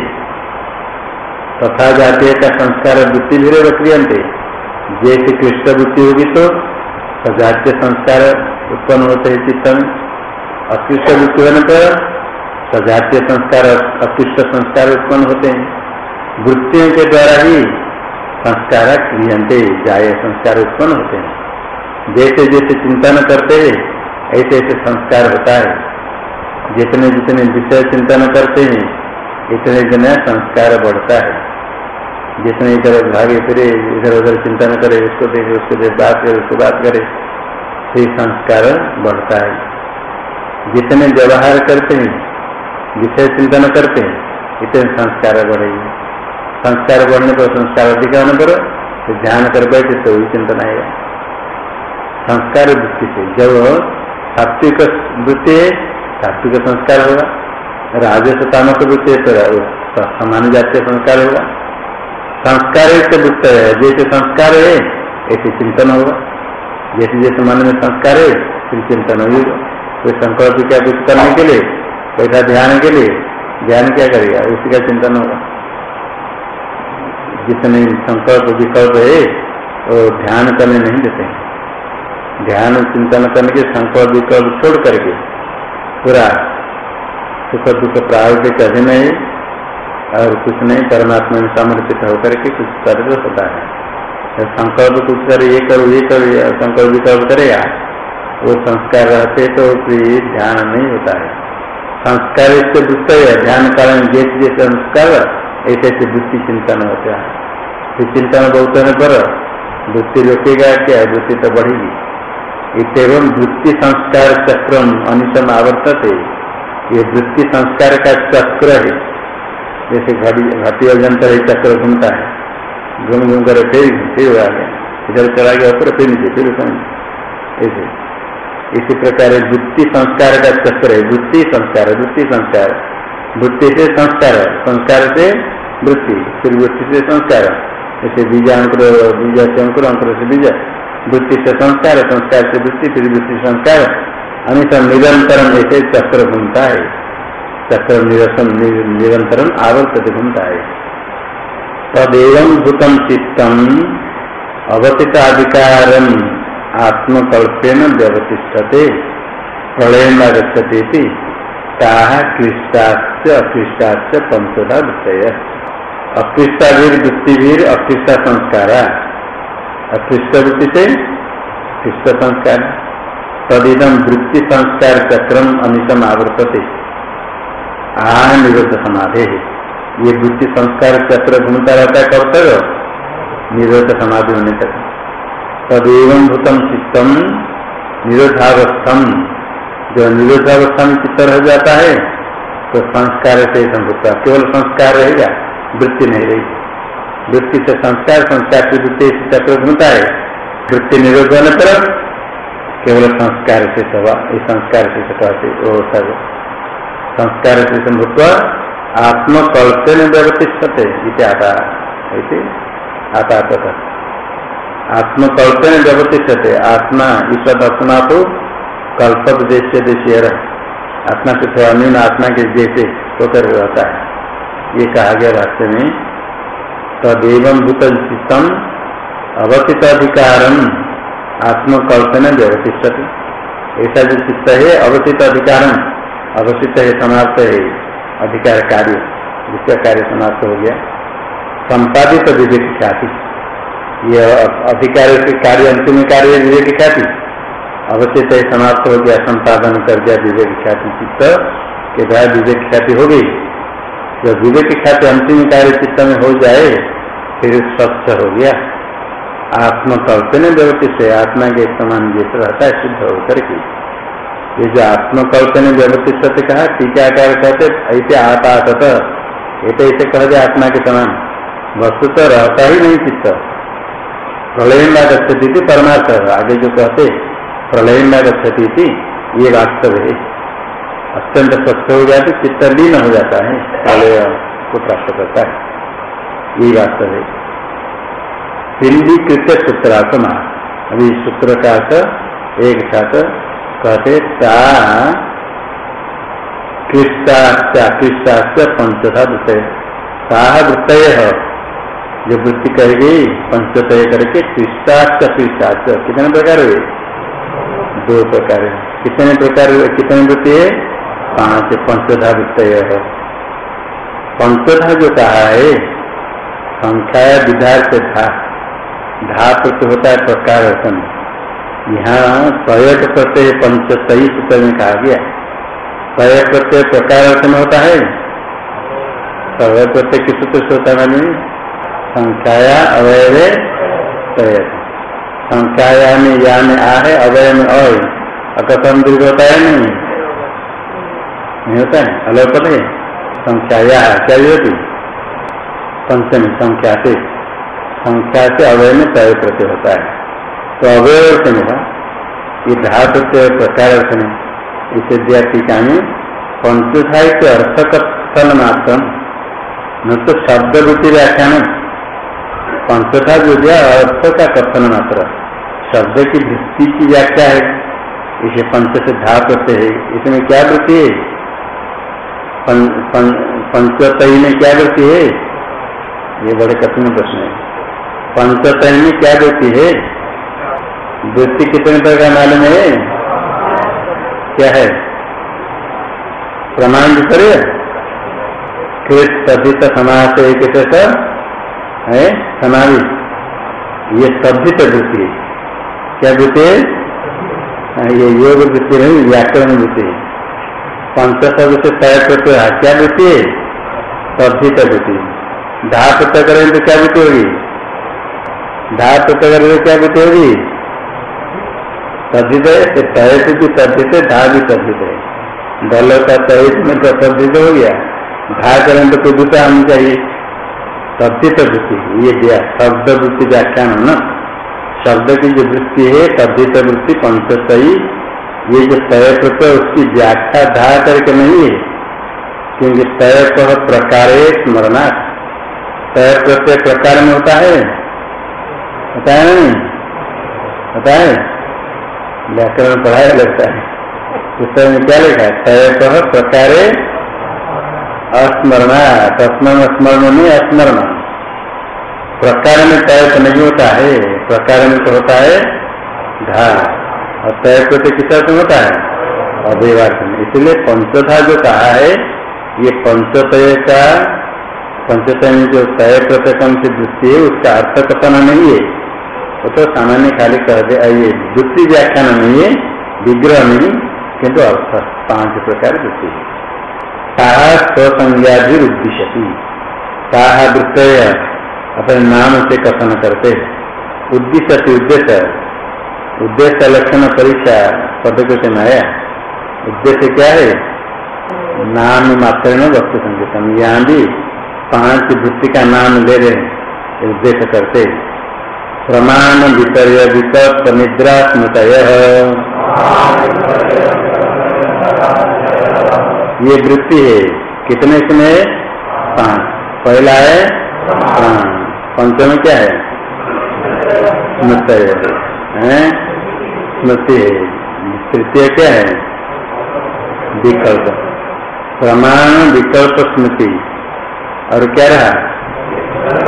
तथा जातीय का संस्कार वृत्ति विरेव क्रियंते जैसे कृष्ण वृत्ति होगी तो सजातीय संस्कार उत्पन्न होते हैं चित्त में। अकृष्ट वृत्ति होने पर सजातीय संस्कार अकृष्ट संस्कार उत्पन्न होते हैं। वृत्तियों के द्वारा ही संस्कार क्रियंते, जाय संस्कार उत्पन्न होते हैं। जैसे जैसे चिंतन करते, ऐसे ऐसे संस्कार होता है। जितने जितने विषय चिंतन करते हैं, इतने इतने संस्कार बढ़ता है। जितने इधर भागे, फिरे, इधर उधर चिंतन करे, उसको देखे, उसको देख, बात करे, उसको बात करे, फिर संस्कार बढ़ता है। जितने व्यवहार करते हैं विषय चिंतन करते हैं, इतने संस्कार बढ़ेगी। संस्कार बढ़ने पर संस्कार अधिक होने पर तो ध्यान कर बैठे तो भी चिंतन आएगा। संस्कार वृत्ति से, जब सात्विक वृत्ति है, सात्विक संस्कार होगा। राजस्व तामक वृत्ति है तो समान जातीय संस्कार होगा। संस्कार से वृत्त है। जैसे संस्कार है, ऐसे चिंतन होगा। जैसे जैसे मन में संस्कार है, फिर चिंतन होगा। कोई संकल्प क्या कुछ करने के लिए? बैठा ध्यान के लिए। ध्यान क्या करेगा? उसी का चिंतन होगा। जितने संकल्प विकल्प है, वो ध्यान करने नहीं देते हैं। ध्यान चिंतन करने के संकल्प विकल्प छोड़ करके पूरा सुख दुख प्रायोगिक अधीन है और कुछ नहीं, परमात्मा में समर्पित होकर के कुछ कर होता है। संकल्प कुछ करे ये करो ये करो संकल्प विकल्प करेगा वो संस्कार रहते तो फिर ध्यान नहीं होता है। संस्कार से वृत्त है, ध्यान कारण जैसे जैसे संस्कार, ऐसे ऐसे वृत्ति चिंतन होता है। फिर चिंतन बहुत होने पर वृत्ति रोकेगा क्या? वृत्ति तो बढ़ेगी। इतम वृत्ति संस्कार चक्र अनिशम आवर्तत। ये वृत्ति संस्कार का चक्र है। जैसे घड़ी, घटी जंतर है चक्र घूमता है। घूम घूम कर फिर फिर आ गया इधर चला गया ऊपर फिर नीचे, फिर ऐसे। इसी प्रकार वृत्ति संस्कार का चक्र है। वृत्ति संस्कार वृत्ति संस्कार। वृत्ति से संस्कार संस्कार से वृत्ति। फिर वृत्ति से संस्कार जैसे बीजा अंकुर, बीजा से अंकुर अंकुर से बीजा। वृत्ति से संस्कार संस्कार से वृत्ति, फिर वृत्ति संस्कार अनिशन निरंतरम ऐसे चक्र घूमता है। चक्र निरसन निरंतर आवर्त घूमता है तदेव भूतम चित्तम अवतिताधिकारम आत्मकल्पेन व्यवतिष्ठते प्रलय न क्लिष्टाच पंचदा विषय अक्लिष्टावीर वृत्तिवीर अक्लिष्टा संस्कार अक्लिष्ट वृत्ति से क्लिष्ट संस्कार तदिदम वृत्ति संस्कार चक्रम अनिशम आवृतते निरुद्ध समाधे ये वृत्ति संस्कार, चक्र, घूमता रहता है कब तक? निरुद्ध समाधि होने तक। तदेव भूतम चित्तम निरोधावस्थम जो निरोधावस्था में चित्त रह जाता है तो संस्कार से संभुता केवल संस्कार रहेगा, वृत्ति नहीं रहेगी। वृत्ति से संस्कार संस्कार से वृत्ति, चक्र घूमता है। वृत्ति निरोध होने पर केवल संस्कार से सवा इस संस्कार से सका से वो संस्कार से संभुत्व आत्मकल्पन व्यवतिष्ठते आता ऐसे आता तथा आत्मकल्पन व्यवतिष्ठते, आत्मा ईश्वर दर्शना तो कल्प देश देशीय। आत्मा से थोड़ा न्यून आत्मा के जैसे होकर रहता है। ये कहा गया रास्ते में, तदेव भूत चित्तम अवस्थित अधिकार आत्मकल्पना व्यवतिष्ठति। ऐसा जो चित्त है अवस्थित अधिकार अवस्थित है, समाप्त है अधिकार कार्य जिसका कार्य समाप्त हो गया। संपादित विवेक ख्याति। यह अधिकार के कार्य, अंतिम कार्य विवेक ख्याति। अवस्थित है, समाप्त हो गया, संपादन कर दिया विवेक ख्याति चित्त के द्वारा विवेक ख्याति हो गई। जब विवेक ख्याति अंतिम कार्य चित्त में हो जाए, फिर स्वच्छ हो गया। आत्मकल्पन व्यवति से आत्मा के समान जैसे रहता है, शुद्ध होकर के। ये जो आत्मकल्पन व्यवति सत्य कहा टीकाकार कहते, ऐसे आपात ये तो ऐसे कह दिया आत्मा के समान। वस्तु तो रहता ही नहीं चित्त। प्रलय में गच्छती थी परमार्थ। आगे जो कहते, प्रलय में गच्छती थी ये वास्तव है। अत्यंत स्वच्छ हो गया तो चित्त लीन हो जाता है, प्रलय को प्राप्त करता है। ये वास्तव है। हिंदी कृत्य सूत्रात्मा। अभी सूत्र का एक साथ कहते पंचधा वृत्त ताह वृत्त जो वृत्ति कह गई पंचतय करके कृष्टाच कृष्टाच कितने प्रकार हुए? दो प्रकार कितने प्रकार कितने वृत्ति है? पाँच। पंचधा वृत्त पंचधा जो कहा है? संख्या विधार से था धा प्रत्यय होता है प्रकार यहाँ सयक प्रत्यय पंचतई सूत्र में कहा गया सय प्रत्यय प्रकार रचन होता है। सय प्रत्यय किस सूत्र से होता है संख्याया अवय सयक संख्याया में या में आ है अवय में अय अकथम दीर्घ होता है नहीं? नहीं होता है। अलग पता है। संख्याया क्या होती। पंचमी संख्या से। संख्या से अवय में तय प्रत्यय होता है। तो अवय अर्थ में ये धा प्रत्यय प्रकार अर्थ में इसे दिया टीका में पंचुधाई के अर्थ कथन मात्र न तो शब्द वृत्ति व्याख्यान पंचथा जो दिया अर्थ का कथन मात्र शब्द की वृत्ति की व्याख्या है। इसे पंच से धा प्रत्यय है। इसमें क्या वृत्ति है? पंचतई में क्या वृत्ति है? ये बड़े कठिन प्रश्न है। पंचतन में क्या वृत्ति है? वृत्ति कितने प्रकार मालूम है? क्या है? प्रमाण करे कृत तद्धित समाज एक है? समाधि। ये तद्धित वृत्ति क्या वृत्ति है? हाँ, ये योग वृत्ति नहीं व्याकरण वृत्ति पंच शब्द से तय करते क्या वृत्ति है? तद्धित वृत्ति। धा प्रत्यय करें तो क्या वृत्ति होगी? धात प्रत्यय क्या बुद्धि होगी? से भी तद्धित है धा भी है दल का तय में तो तद्धित हो गया धा करें तो कोई दूसरा आनी चाहिए तद्धित वृत्ति ये दिया, शब्द वृत्ति व्याख्यान है ना? शब्द की जो वृत्ति है तद्धित वृत्ति पंचतई ये जो तय प्रत्यय उसकी व्याख्या धा करके नहीं है, क्योंकि तय प्रकार स्मरणा तय प्रत्यय प्रकार में होता है? पता है नहीं? पता है? व्याकरण पढ़ाया लगता है। पुस्तक में क्या लिखा है? तय प्रकार अस्मरणा, तस्मरण स्मरण नहीं अस्मरण। प्रकार में तय तो नहीं होता है, प्रकार में तो होता है धा। और तय प्रति किस अर्थ होता है? अभिवाद में। इसलिए पंचधा जो कहा है, ये पंचतय का, पंचतय में जो तय प्रत्यकम से दृष्टि है, उसका अर्थ कथन नहीं है। वो तो सामान्य खाली कह दे ये वृत्ति व्याख्यान नहीं है विग्रह नहीं किंतु अर्थ पाँच प्रकार वृत्ति ताहा स्वसंज्ञाभिरुद्दिशति ताहा वृत्त अपने नाम से कथन करते उद्दिश्य उद्देश्य उद्देश्य लक्षण परीक्षा पदकृत में नया। उद्देश्य क्या है? नाम मात्र में वस्तु संगीतम। यहाँ भी पाँच वृत्ति का नाम ले रहे उद्देश्य करते प्रमाण विपर्य विकल्प निद्रा स्मृत ये वृत्ति है, कितने समय पाँच। पहला है प्राण पंचम क्या है? स्मृत है? स्मृति है। तृतीय क्या है? विकल्प। प्रमाण विकल्प स्मृति। और क्या रहा?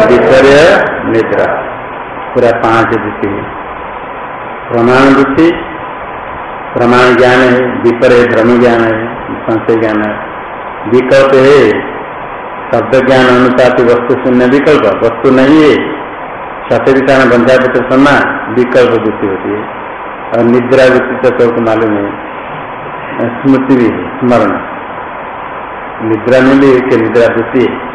विपर्य निद्रा। पूरा पाँच वृत्ति प्रमाण वृत्ति प्रमाण ज्ञान है विपर्य भ्रम ज्ञान है, संशय ज्ञान है। विकल्प है, शब्द ज्ञान अनुपात वस्तु शून्य विकल्प, वस्तु नहीं है। सत्य कारण बंध्यापत्र सुनना विकल्प वृत्ति होती है। और निद्रा वृत्ति तो सबको मालूम है। स्मृति भी है, स्मरण। निद्रा में भी एक निद्रा वृत्ति है।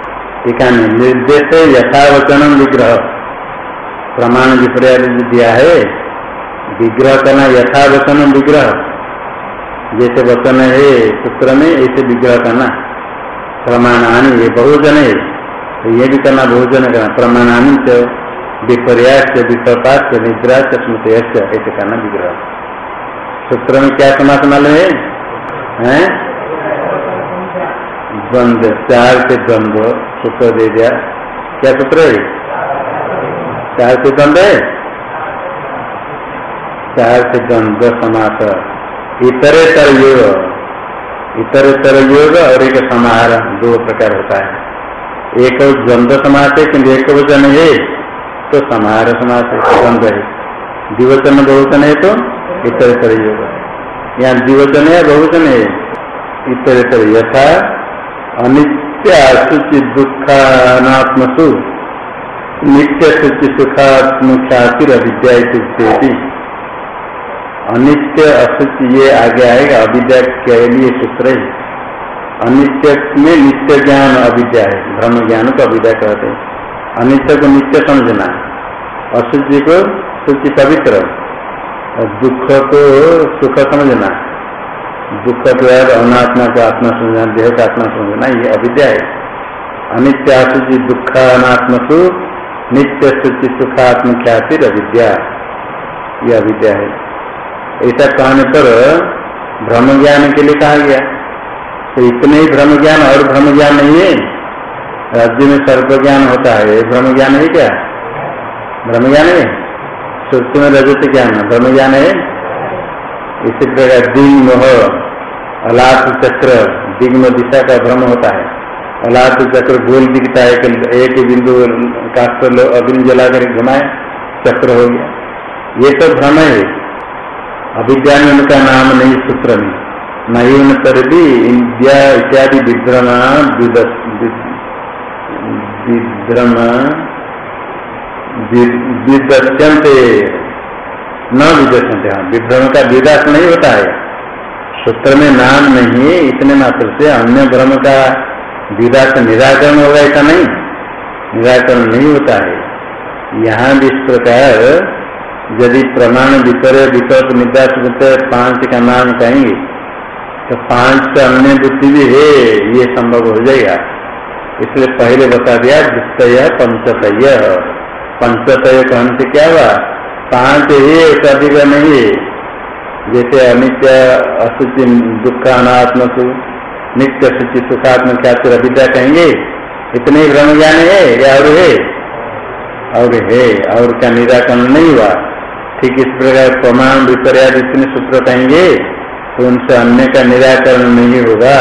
निर्देश यथावचन विग्रह। प्रमाण विपर्य दिया है। विग्रह करना यथावचन विग्रह। जैसे वचन है सूत्र में, ऐसे विग्रह करना प्रमाणानी ये बहुजन है। तो ये भी करना बहुजन करना प्रमाणानी से विपर्यास से विकल्पात से निद्रा से स्मृति ऐसे करना विग्रह। सूत्र में क्या समास मालूम है? हैं? द्वंद, चार से द्वंद्व सूत्र दे दिया। क्या सूत्र है? चार से द्वंद है? चार से द्वंद्व समास इतरेतर योग। इतरेतर योग और एक समाहार, दो प्रकार होता है। एक द्वंद्व समास है किन्तु एक वचन है तो समाहार समास है, द्वंद्व है। द्विवचन बहुवचन है तो इतरेतर योग यहाँ द्विवचन है बहुवचन है इतरेतर यथा अनित्य सुचि दुखानात्मसु नित्य सुचि सुखात्म ख्याति अविद्या अनित्य असत्य ये आगे आएगा, अविद्या के लिए सूत्र है। अनित्य में नित्य ज्ञान अविद्या है, ब्रह्म ज्ञान को अविद्या कहते हैं। अनित्य को नित्य समझना असुचि को सूचि पवित्र। दुख को सुख समझना दुख को अनात्मा को आत्मा समझना, देह का आत्मा समझना, ये अविद्या है। अनित्य असुचि दुख अनात्मसु नित्य सुचि सुखात्म ख्याति अविद्या? ये अविद्या है। ऐसा कहने पर ब्रह्म ज्ञान के लिए कहा गया। तो इतने ही ब्रह्म ज्ञान और ब्रह्म ज्ञान नहीं है। राज्य में सर्प ज्ञान होता है। ब्रह्म ज्ञान है क्या? ब्रह्म ज्ञान है। सुप्त में रजत ज्ञान, ब्रह्म ज्ञान है। इसी प्रकार दिंग मोह अलाथ चक्र दिग्म दिशा का भ्रम होता है। अलाथ चक्र गोल दिखता है एक बिंदु कास्ट अग्नि जलाकर घुमाए, चक्र हो गया। ये सब भ्रम है। अभिज्ञा में उनका नाम नहीं सूत्र में। नहीं उन पर भी इंडिया इत्यादि विद्रम विद्रम विदस्यंत न विदस्यंत हाँ विभ्रम का विदास नहीं होता है। सूत्र में नाम नहीं इतने मात्र से अन्य भ्रम का विदास निराकरण होगा ऐसा नहीं। निराकरण नहीं होता है। यहाँ भी इस प्रकार यदि प्रमाण विपर्य विकल्प निदास पाँच का नाम कहेंगे तो पाँच का अन्य बुद्धि भी है, ये संभव हो जाएगा। इसलिए पहले बता दिया द्वितय पंचतय। पंचतय कहने से क्या हुआ? पाँच ही अधिक नहीं है। जैसे अनित्य असुचि दुख अनात्म नित्य सुचि सुखात्म क्या विद्या कहेंगे? इतने ही भ्रम ज्ञान है, या और है? और है, और क्या निराकरण नहीं हुआ? ठीक इस प्रकार प्रमाण विपर्या जितने सूत्र कहेंगे तो उनसे अन्य का निराकरण नहीं होगा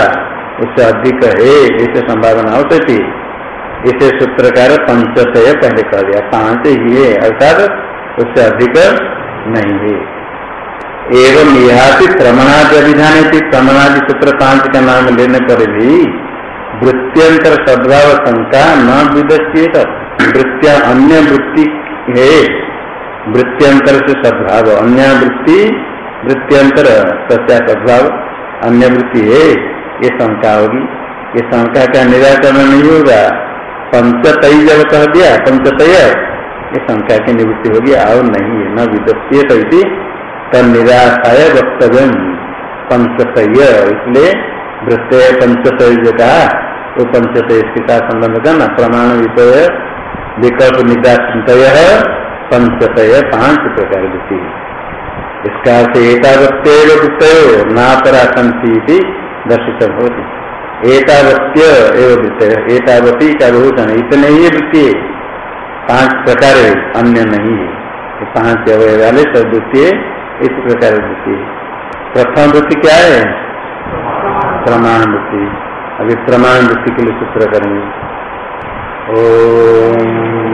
उससे अधिक है, ऐसे संभावना हो सकती इसे सूत्रकार पंचतय पहले कह दिया, पाँच ही है, अर्थात उससे अधिक नहीं है। एवं यहाँ प्रमाणादि अभिधान प्रमाणादि सूत्र पाँच का नाम लेने पर भी वृत्तियंतर सद्भाव शंका न विदस्येत। वृत्तिया अन्य वृत्ति है। वृत्तियंतर से सद्भाव अन्य वृत्ति वृत्तियंतर सत्या सद्भाव अन्य वृत्ति है। ये शंका होगी। ये शंका का निराकरण नहीं होगा। पंचतय जब कह दिया, पंचतय। ये शंका की निवृत्ति होगी। और नहीं है न विदस्ये तो तन निराशाय वक्तव्य पंचतय इसलिए वृत्तय पंचतय जो कहा वो पंचतय इसके साथ संबंध करना, प्रमाण विषय विकल्प निदाचय पंचतय पाँच प्रकार वृत्ति इसका अर्थ एकावत्व वृत्तयो नापरा संति दर्शित होती। एतावत्य एवं वृत्ति एतावती का बहुधन इतने ही वृत्ति पाँच प्रकार अन्य नहीं है। पाँच अवय वाले सब वृत्ति इस प्रकार वृत्ति प्रथम वृत्ति क्या है? प्रमाण वृत्ति अभी प्रमाण वृत्ति के लिए सूत्र करेंगे। ओ